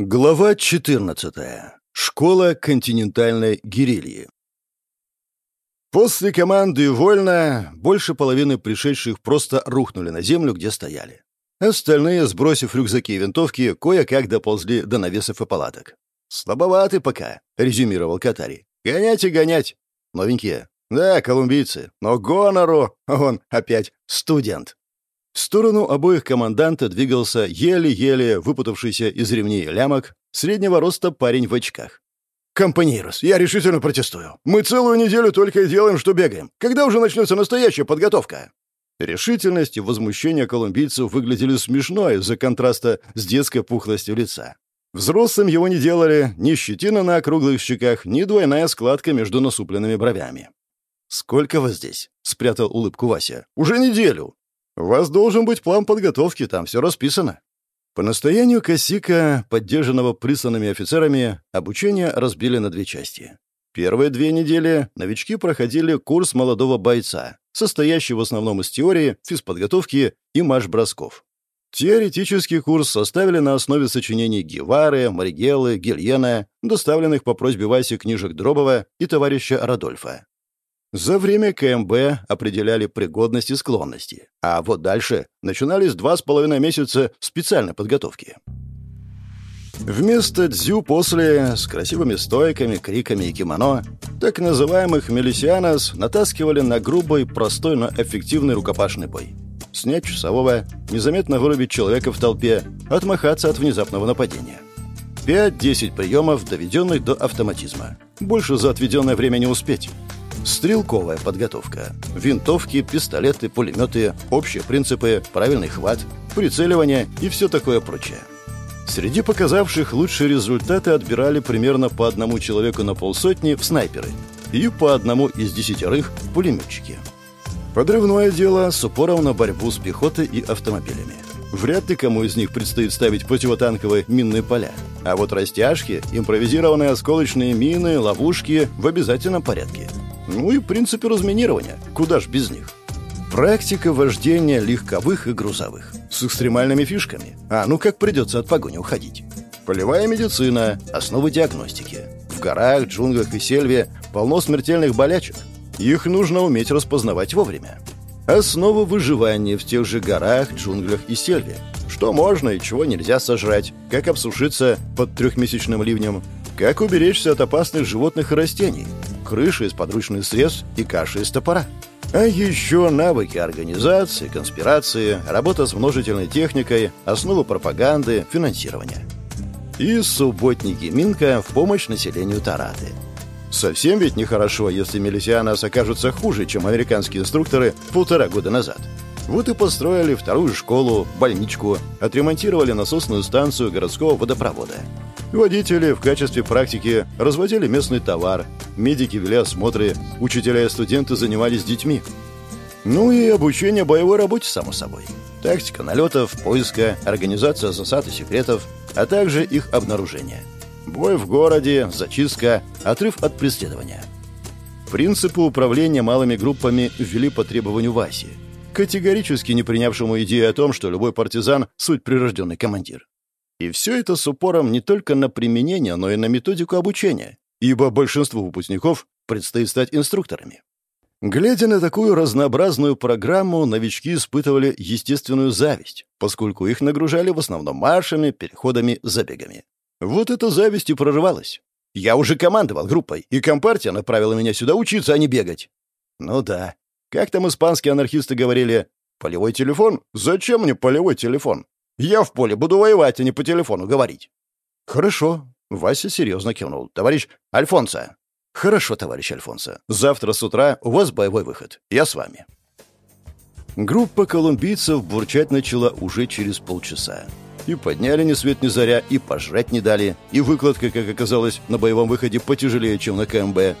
Глава 14. Школа континентальной гирильи. После команды «Вольно» больше половины пришедших просто рухнули на землю, где стояли. Остальные, сбросив рюкзаки и винтовки, кое-как доползли до навесов и палаток. «Слабоваты пока», — резюмировал Катари. «Гонять и гонять. Новенькие. Да, колумбийцы. Но гонору, он опять студент». В сторону обоих команданта двигался еле-еле выпутавшийся из ремней лямок среднего роста парень в очках. «Компанейрос, я решительно протестую. Мы целую неделю только и делаем, что бегаем. Когда уже начнется настоящая подготовка?» Решительность и возмущение колумбийцев выглядели смешно из-за контраста с детской пухлостью лица. Взрослым его не делали ни щетина на округлых щеках, ни двойная складка между насупленными бровями. «Сколько вас здесь?» — спрятал улыбку Вася. «Уже неделю. У вас должен быть план подготовки, там все расписано. По настоянию Косика, поддержанного присланными офицерами, обучение разбили на две части. Первые две недели новички проходили курс молодого бойца, состоящий в основном из теории, физподготовки и марш-бросков. Теоретический курс составили на основе сочинений Гевары, Маригелы, Гильена, доставленных по просьбе Васи книжек Дробова и товарища Радольфа. За время КМБ определяли пригодность и склонности, а вот дальше начинались два с половиной месяца специальной подготовки. Вместо дзю после, с красивыми стойками, криками и кимоно, так называемых мелисианос натаскивали на грубый, простой, но эффективный рукопашный бой. Снять часового, незаметно вырубить человека в толпе, отмахаться от внезапного нападения. 5-10 приемов, доведенных до автоматизма. Больше за отведенное время не успеть. Стрелковая подготовка. Винтовки, пистолеты, пулеметы, общие принципы, правильный хват, прицеливание и все такое прочее. Среди показавших лучшие результаты отбирали примерно по одному человеку на полсотни в снайперы и по одному из десятерых в пулеметчики. Подрывное дело с упором на борьбу с пехотой и автомобилями. Вряд ли кому из них предстоит ставить противотанковые минные поля. А вот растяжки, импровизированные осколочные мины, ловушки в обязательном порядке – ну и принципы разминирования. Куда ж без них? Практика вождения легковых и грузовых. С экстремальными фишками. А ну как придется от погони уходить. Полевая медицина. Основы диагностики. В горах, джунглях и сельве полно смертельных болячек. Их нужно уметь распознавать вовремя. Основа выживания в тех же горах, джунглях и сельве. Что можно и чего нельзя сожрать. Как обсушиться под трехмесячным ливнем. Как уберечься от опасных животных и растений крыши из подручных средств и каши из топора. А еще навыки организации, конспирации, работа с множительной техникой, основы пропаганды, финансирования. И субботники Минка в помощь населению Тараты. Совсем ведь нехорошо, если милисианос окажутся хуже, чем американские инструкторы полтора года назад. Вот и построили вторую школу, больничку, отремонтировали насосную станцию городского водопровода. Водители в качестве практики разводили местный товар, медики вели осмотры, учителя и студенты занимались детьми. Ну и обучение боевой работе, само собой. Тактика налетов, поиска, организация засад и секретов, а также их обнаружение. Бой в городе, зачистка, отрыв от преследования. Принципы управления малыми группами ввели по требованию Васи, категорически не принявшему идею о том, что любой партизан — суть прирожденный командир. И все это с упором не только на применение, но и на методику обучения, ибо большинству выпускников предстоит стать инструкторами. Глядя на такую разнообразную программу, новички испытывали естественную зависть, поскольку их нагружали в основном маршами, переходами, забегами. Вот эта зависть и прорывалась. Я уже командовал группой, и компартия направила меня сюда учиться, а не бегать. Ну да. Как там испанские анархисты говорили? Полевой телефон? Зачем мне полевой телефон? Я в поле буду воевать, а не по телефону говорить». «Хорошо», — Вася серьезно кивнул. «Товарищ Альфонсо». «Хорошо, товарищ Альфонсо. Завтра с утра у вас боевой выход. Я с вами». Группа колумбийцев бурчать начала уже через полчаса. И подняли ни свет ни заря, и пожрать не дали, и выкладка, как оказалось, на боевом выходе потяжелее, чем на КМБ.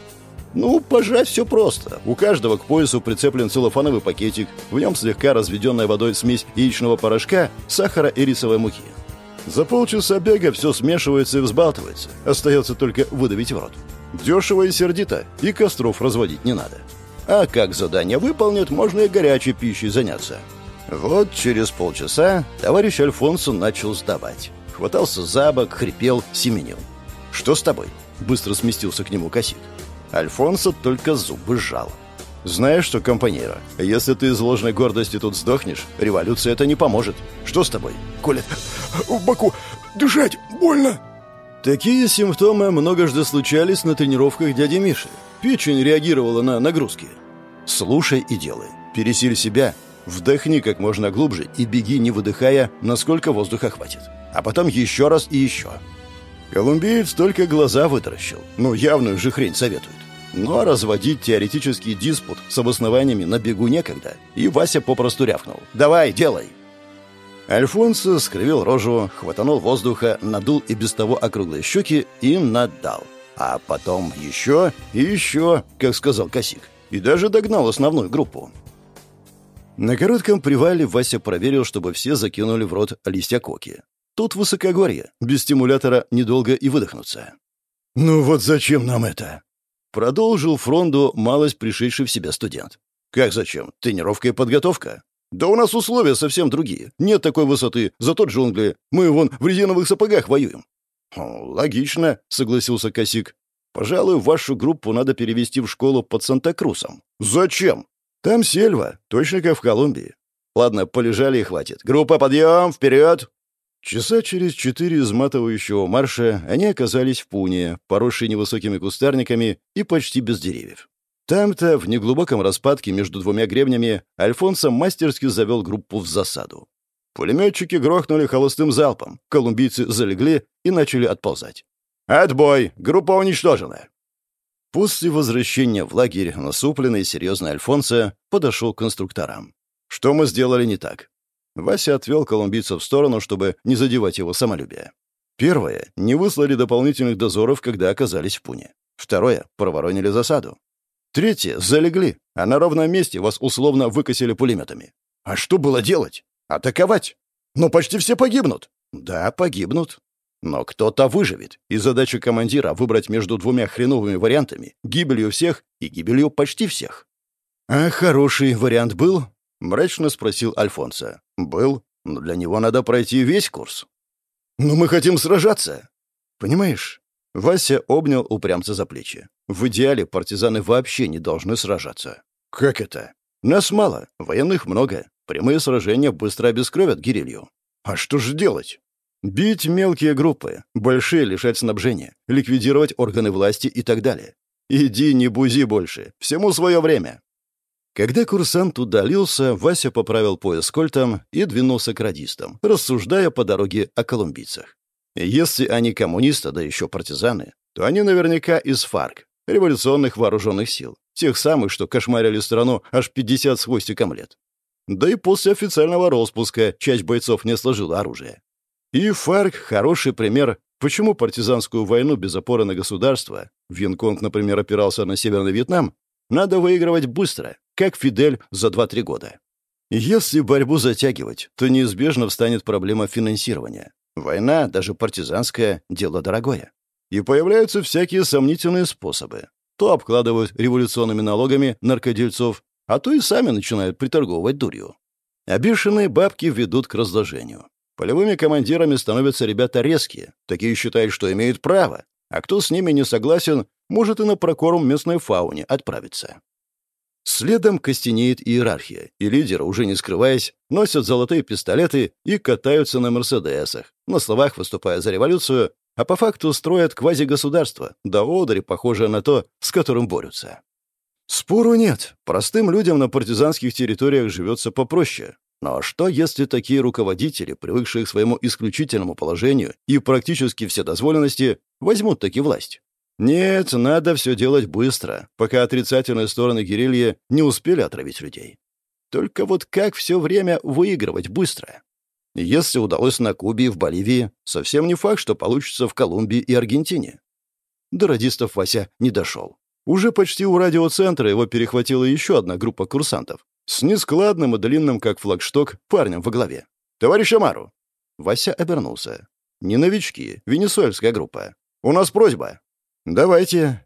Ну, пожать все просто. У каждого к поясу прицеплен целлофановый пакетик, в нем слегка разведенная водой смесь яичного порошка, сахара и рисовой муки. За полчаса бега все смешивается и взбалтывается. Остается только выдавить в рот. Дешево и сердито, и костров разводить не надо. А как задание выполнит, можно и горячей пищей заняться. Вот через полчаса товарищ Альфонсо начал сдавать. хватался за бок, хрипел, семенил. «Что с тобой?» — быстро сместился к нему косик. Альфонсо только зубы сжал. «Знаешь что, компаньера, если ты из ложной гордости тут сдохнешь, революция это не поможет. Что с тобой?» «Колет, в боку, дышать больно!» Такие симптомы многожды случались на тренировках дяди Миши. Печень реагировала на нагрузки. Слушай и делай. Пересиль себя, вдохни как можно глубже и беги, не выдыхая, насколько воздуха хватит. А потом еще раз и еще. Колумбиец только глаза вытаращил. Ну, явную же хрень советует. А разводить теоретический диспут с обоснованиями на бегу некогда. И Вася попросту рявкнул. «Давай, делай!» Альфонсо скривил рожу, хватанул воздуха, надул и без того округлые щеки и надал. А потом еще и еще, как сказал Косик. И даже догнал основную группу. На коротком привале Вася проверил, чтобы все закинули в рот листья коки. Тут высокогорье, без стимулятора недолго и выдохнуться. «Ну вот зачем нам это?» Продолжил фронду малость пришедший в себя студент. «Как зачем? Тренировка и подготовка. «Да у нас условия совсем другие. Нет такой высоты, зато джунгли. Мы вон в резиновых сапогах воюем». «Логично», — согласился Косик. «Пожалуй, вашу группу надо перевести в школу под Санта-Крусом». «Зачем?» «Там сельва, точно как в Колумбии». «Ладно, полежали и хватит. Группа, подъем, вперед!» Часа через четыре изматывающего марша они оказались в Пуне, поросшей невысокими кустарниками и почти без деревьев. Там-то, в неглубоком распадке между двумя гребнями, Альфонсо мастерски завел группу в засаду. Пулеметчики грохнули холостым залпом, колумбийцы залегли и начали отползать. «Отбой! Группа уничтожена!» После возвращения в лагерь насупленный и серьезный Альфонсо подошел к конструкторам. «Что мы сделали не так?» Вася отвел колумбийца в сторону, чтобы не задевать его самолюбие. Первое — не выслали дополнительных дозоров, когда оказались в Пуне. Второе — проворонили засаду. Третье — залегли, а на ровном месте вас условно выкосили пулеметами. А что было делать? Атаковать? Но почти все погибнут. Да, погибнут. Но кто-то выживет, и задача командира — выбрать между двумя хреновыми вариантами — гибелью всех и гибелью почти всех. «А хороший вариант был?» — мрачно спросил Альфонсо. «Был, но для него надо пройти весь курс». «Но мы хотим сражаться!» «Понимаешь, Вася обнял упрямца за плечи. «В идеале партизаны вообще не должны сражаться». «Как это?» «Нас мало, военных много. Прямые сражения быстро обескровят гирилью». «А что же делать?» «Бить мелкие группы, большие лишать снабжения, ликвидировать органы власти и так далее. Иди, не бузи больше, всему свое время». Когда курсант удалился, Вася поправил пояс кольтом и двинулся к радистам, рассуждая по дороге о колумбийцах. Если они коммунисты, да еще партизаны, то они наверняка из ФАРК, революционных вооруженных сил, тех самых, что кошмарили страну аж 50 с хвостиком лет. Да и после официального распуска часть бойцов не сложила оружие. И ФАРК — хороший пример, почему партизанскую войну без опоры на государство, Вьенконг, например, опирался на Северный Вьетнам, надо выигрывать быстро, как Фидель за 2-3 года. Если борьбу затягивать, то неизбежно встанет проблема финансирования. Война, даже партизанская, дело дорогое. И появляются всякие сомнительные способы. То обкладывают революционными налогами наркодельцов, а то и сами начинают приторговывать дурью. А бабки ведут к разложению. Полевыми командирами становятся ребята резкие, такие считают, что имеют право, а кто с ними не согласен, может и на прокорм местной фауне отправиться. Следом костенеет иерархия, и лидеры, уже не скрываясь, носят золотые пистолеты и катаются на «Мерседесах», на словах выступая за революцию, а по факту строят квазигосударство, да одари, похожее на то, с которым борются. Спору нет, простым людям на партизанских территориях живется попроще. Но что, если такие руководители, привыкшие к своему исключительному положению и практически вседозволенности, возьмут таки власть? Нет, надо все делать быстро, пока отрицательные стороны герильи не успели отравить людей. Только вот как все время выигрывать быстро? Если удалось на Кубе и в Боливии, совсем не факт, что получится в Колумбии и Аргентине. До радистов Вася не дошел. Уже почти у радиоцентра его перехватила еще одна группа курсантов с нескладным и длинным, как флагшток, парнем во главе. «Товарищ Амару!» Вася обернулся. «Не новички, венесуэльская группа. У нас просьба. «Давайте».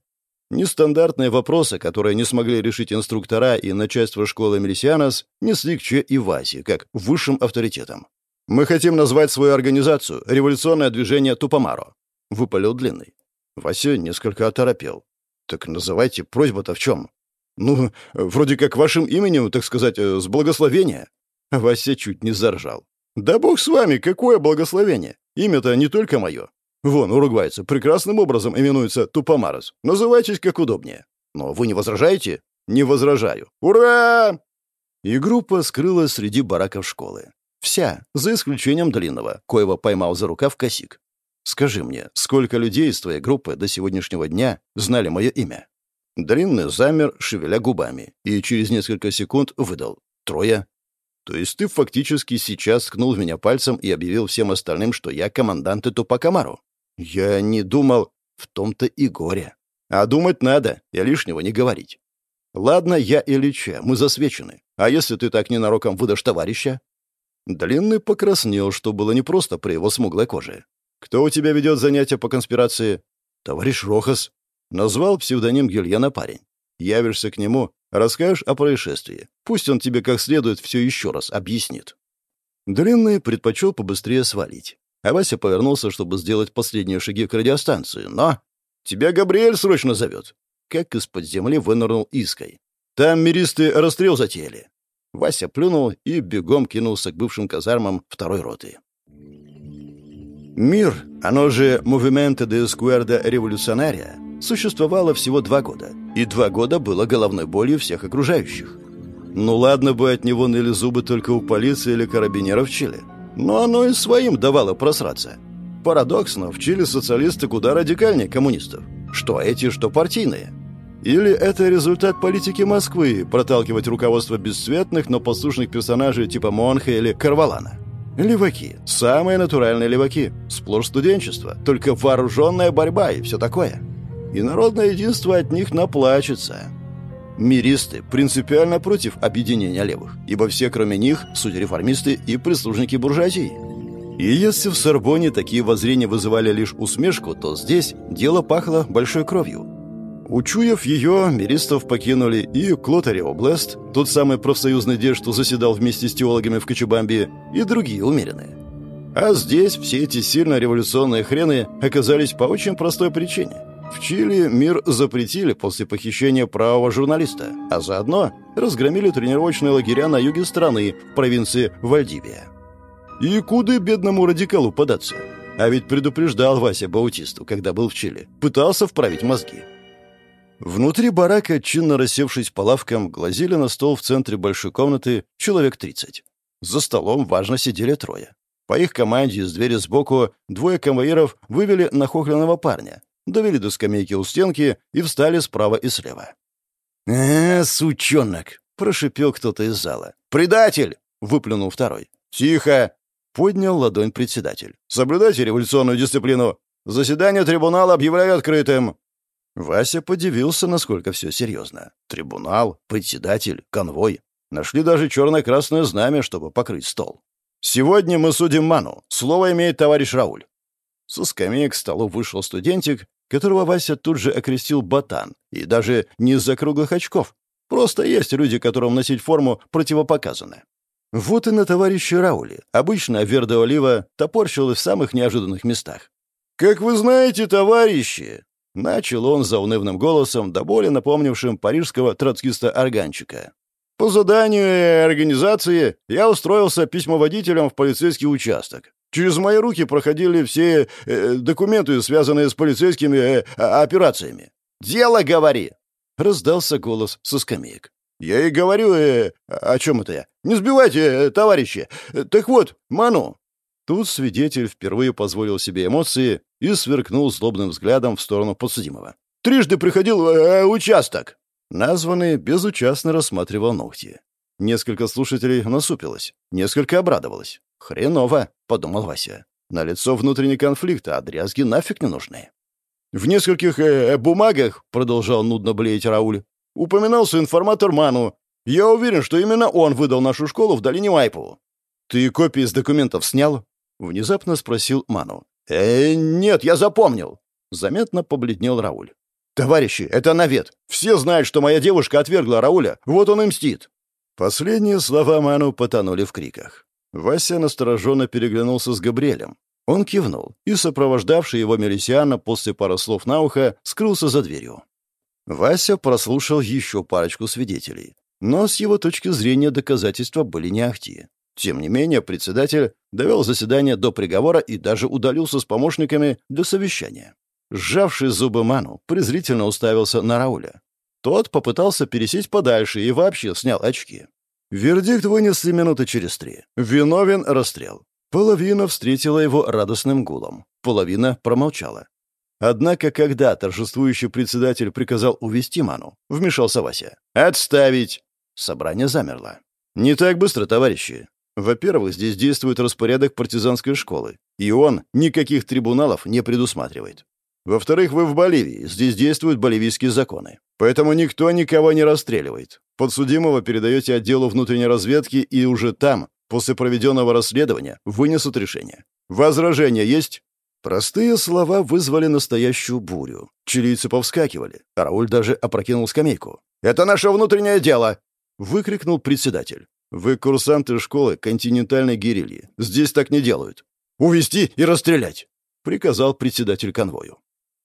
Нестандартные вопросы, которые не смогли решить инструктора и начальство школы Мелисианос, несли к Че и Васе, как высшим авторитетом. Мы хотим назвать свою организацию «Революционное движение Тупомаро», — выпалил Длинный. Вася несколько оторопел. «Так называйте, просьба-то в чем?» «Ну, вроде как вашим именем, так сказать, э, с благословения». Вася чуть не заржал. «Да бог с вами, какое благословение! Имя-то не только мое. Вон, уругвайцы прекрасным образом именуется Тупомарос. Называйтесь как удобнее. Но вы не возражаете?» «Не возражаю. Ура!» И группа скрылась среди бараков школы. Вся, за исключением Длинного, коего поймал за рукав косик. «Скажи мне, сколько людей из твоей группы до сегодняшнего дня знали мое имя?» Длинный замер, шевеля губами, и через несколько секунд выдал. «Трое». «То есть ты фактически сейчас ткнул меня пальцем и объявил всем остальным, что я командант Тупакамару?» «Я не думал...» «В том-то и горе. А думать надо, и лишнего не говорить. Ладно, я и Ильича, мы засвечены. А если ты так ненароком выдашь товарища?» Длинный покраснел, что было непросто при его смуглой коже. «Кто у тебя ведет занятия по конспирации?» «Товарищ Рохас». Назвал псевдоним Гильяна парень. «Явишься к нему, расскажешь о происшествии. Пусть он тебе как следует все еще раз объяснит». Длинный предпочел побыстрее свалить. А Вася повернулся, чтобы сделать последние шаги к радиостанции. «Но! Тебя Габриэль срочно зовет!» Как из-под земли вынырнул Иской. «Там миристы расстрел затеяли». Вася плюнул и бегом кинулся к бывшим казармам второй роты. Мир, оно же Movimento de Esquerda Revolucionaria, существовало всего два года, и два года было головной болью всех окружающих. Ну ладно бы от него ныли зубы только у полиции или карабинеров Чили, но оно и своим давало просраться. Парадоксно, в Чили социалисты куда радикальнее коммунистов. Что эти, что партийные. Или это результат политики Москвы проталкивать руководство бесцветных, но послушных персонажей типа Монха или Карвалана? Леваки. Самые натуральные леваки. Сплошь студенчество. Только вооруженная борьба и все такое. И народное единство от них наплачется. Миристы принципиально против объединения левых, ибо все, кроме них, суть реформисты и прислужники буржуазии. И если в Сорбоне такие воззрения вызывали лишь усмешку, то здесь дело пахло большой кровью. Учуяв ее, миристов покинули и Клотари Облест, тот самый профсоюзный дед, что заседал вместе с теологами в Кочубамбе, и другие умеренные. А здесь все эти сильно революционные хрены оказались по очень простой причине – в Чили мир запретили после похищения правого журналиста, а заодно разгромили тренировочные лагеря на юге страны, в провинции Вальдивия. И куда бедному радикалу податься? А ведь предупреждал Вася Баутисту, когда был в Чили. Пытался вправить мозги. Внутри барака, чинно рассевшись по лавкам, глазели на стол в центре большой комнаты человек 30. За столом важно сидели трое. По их команде из двери сбоку двое конвоиров вывели нахохленного парня, довели до скамейки у стенки и встали справа и слева. «Э, сучонок!» — прошипел кто-то из зала. «Предатель!» — выплюнул второй. «Тихо!» — поднял ладонь председатель. «Соблюдайте революционную дисциплину! Заседание трибунала объявляю открытым!» Вася подивился, насколько все серьезно. Трибунал, председатель, конвой. Нашли даже черно-красное знамя, чтобы покрыть стол. «Сегодня мы судим Ману. Слово имеет товарищ Рауль». Со скамеек к столу вышел студентик, которого Вася тут же окрестил ботан, и даже не из-за круглых очков. Просто есть люди, которым носить форму противопоказано. Вот и на товарище Рауле. Обычно Верда Олива топорщил в самых неожиданных местах. «Как вы знаете, товарищи!» Начал он заунывным голосом, до боли напомнившим парижского троцкиста-органчика. «По заданию организации я устроился письмоводителем в полицейский участок. Через мои руки проходили все э, документы, связанные с полицейскими э, операциями. «Дело говори!» — раздался голос со скамеек. «Я и говорю, э, о чем это я? Не сбивайте, э, товарищи! Так вот, Ману!» Тут свидетель впервые позволил себе эмоции и сверкнул злобным взглядом в сторону подсудимого. «Трижды приходил э, участок!» Названный безучастно рассматривал ногти. Несколько слушателей насупилось, несколько обрадовалось. «Хреново», — подумал Вася. «На лицо внутренний конфликт, а дрязги нафиг не нужны». «В нескольких э, -э бумагах», — продолжал нудно блеять Рауль, — «упоминался информатор Ману. Я уверен, что именно он выдал нашу школу в долине Майпу». «Ты копии с документов снял?» — внезапно спросил Ману. «Э, нет, я запомнил». Заметно побледнел Рауль. «Товарищи, это навет. Все знают, что моя девушка отвергла Рауля. Вот он и мстит». Последние слова Ману потонули в криках. Вася настороженно переглянулся с Габриэлем. Он кивнул, и сопровождавший его Мелисиана после пары слов на ухо скрылся за дверью. Вася прослушал еще парочку свидетелей, но с его точки зрения доказательства были не ахти. Тем не менее, председатель довел заседание до приговора и даже удалился с помощниками для совещания. Сжавший зубы Ману презрительно уставился на Рауля. Тот попытался пересесть подальше и вообще снял очки. Вердикт вынесли минуты через три. Виновен расстрел. Половина встретила его радостным гулом. Половина промолчала. Однако, когда торжествующий председатель приказал увести Ману, вмешался Вася. «Отставить!» Собрание замерло. «Не так быстро, товарищи. Во-первых, здесь действует распорядок партизанской школы, и он никаких трибуналов не предусматривает. Во-вторых, вы в Боливии, здесь действуют боливийские законы. Поэтому никто никого не расстреливает. Подсудимого передаете отделу внутренней разведки, и уже там, после проведенного расследования, вынесут решение. Возражения есть? Простые слова вызвали настоящую бурю. Чилийцы повскакивали, Рауль даже опрокинул скамейку. «Это наше внутреннее дело!» — выкрикнул председатель. «Вы курсанты школы континентальной гирильи. Здесь так не делают. Увести и расстрелять!» — приказал председатель конвою.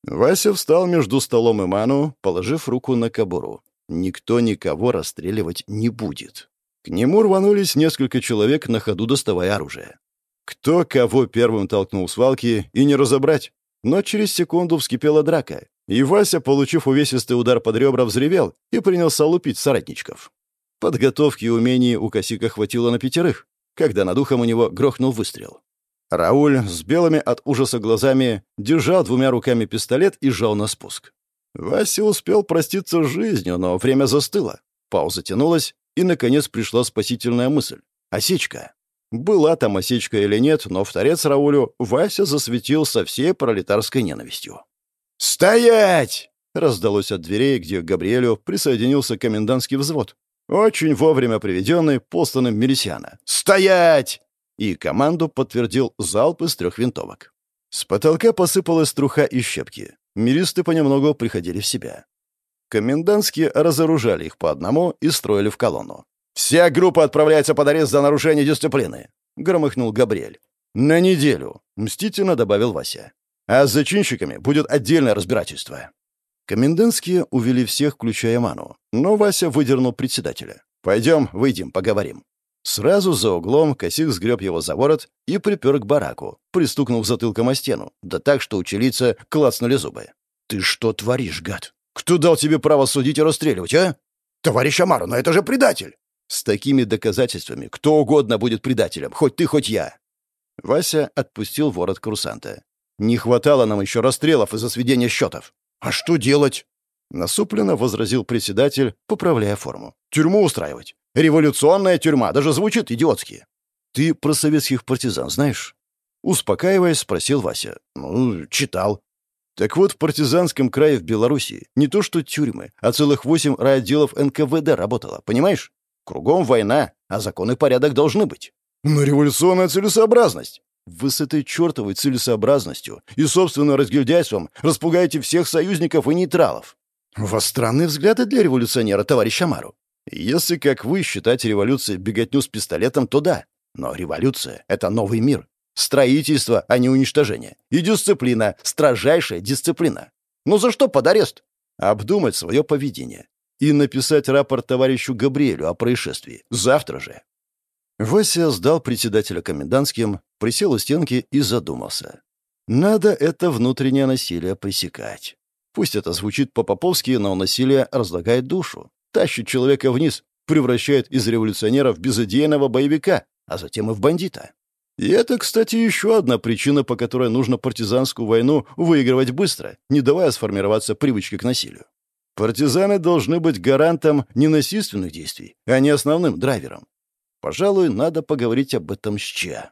Вася встал между столом и Ману, положив руку на кобуру. Никто никого расстреливать не будет. К нему рванулись несколько человек, на ходу доставая оружие. Кто кого первым толкнул с валки, и не разобрать. Но через секунду вскипела драка, и Вася, получив увесистый удар под ребра, взревел и принялся лупить соратничков. Подготовки и умений у Косика хватило на пятерых, когда над ухом у него грохнул выстрел. Рауль с белыми от ужаса глазами держал двумя руками пистолет и жал на спуск. Вася успел проститься с жизнью, но время застыло. Пауза тянулась, и, наконец, пришла спасительная мысль. Осечка. Была там осечка или нет, но в торец Раулю Вася засветил со всей пролетарской ненавистью. «Стоять!» — раздалось от дверей, где к Габриэлю присоединился комендантский взвод, очень вовремя приведенный посланным Мелисиана. «Стоять!» И команду подтвердил залп из трех винтовок. С потолка посыпалась труха и щепки. Миристы понемногу приходили в себя. Комендантские разоружали их по одному и строили в колонну. «Вся группа отправляется под арест за нарушение дисциплины», — громыхнул Габриэль. «На неделю», — мстительно добавил Вася. «А с зачинщиками будет отдельное разбирательство». Комендантские увели всех, включая Ману, но Вася выдернул председателя. «Пойдем, выйдем, поговорим». Сразу за углом Косик сгреб его за ворот и припер к бараку, пристукнув затылком о стену, да так, что у челица клацнули зубы. «Ты что творишь, гад? Кто дал тебе право судить и расстреливать, а?» «Товарищ Амару, но это же предатель!» «С такими доказательствами кто угодно будет предателем, хоть ты, хоть я!» Вася отпустил ворот курсанта. «Не хватало нам еще расстрелов из-за сведения счетов. «А что делать?» Насупленно возразил председатель, поправляя форму. «Тюрьму устраивать. Революционная тюрьма. Даже звучит идиотски». «Ты про советских партизан знаешь?» Успокаиваясь, спросил Вася. «Ну, читал». Так вот, в партизанском крае в Белоруссии не то что тюрьмы, а целых восемь райотделов НКВД работало, понимаешь? Кругом война, а закон и порядок должны быть. Но революционная целесообразность. Вы с этой чертовой целесообразностью и собственным разгильдяйством распугаете всех союзников и нейтралов. У вас странные взгляды для революционера, товарищ Амару. Если, как вы, считаете революцией беготню с пистолетом, то да. Но революция — это новый мир. Строительство, а не уничтожение. И дисциплина, строжайшая дисциплина. Ну за что под арест? Обдумать свое поведение. И написать рапорт товарищу Габриэлю о происшествии. Завтра же. Вася сдал председателя комендантским, присел у стенки и задумался. Надо это внутреннее насилие пресекать. Пусть это звучит по-поповски, но насилие разлагает душу, тащит человека вниз, превращает из революционера в безыдейного боевика, а затем и в бандита. И это, кстати, еще одна причина, по которой нужно партизанскую войну выигрывать быстро, не давая сформироваться привычки к насилию. Партизаны должны быть гарантом ненасильственных действий, а не основным драйвером. Пожалуй, надо поговорить об этом с Че.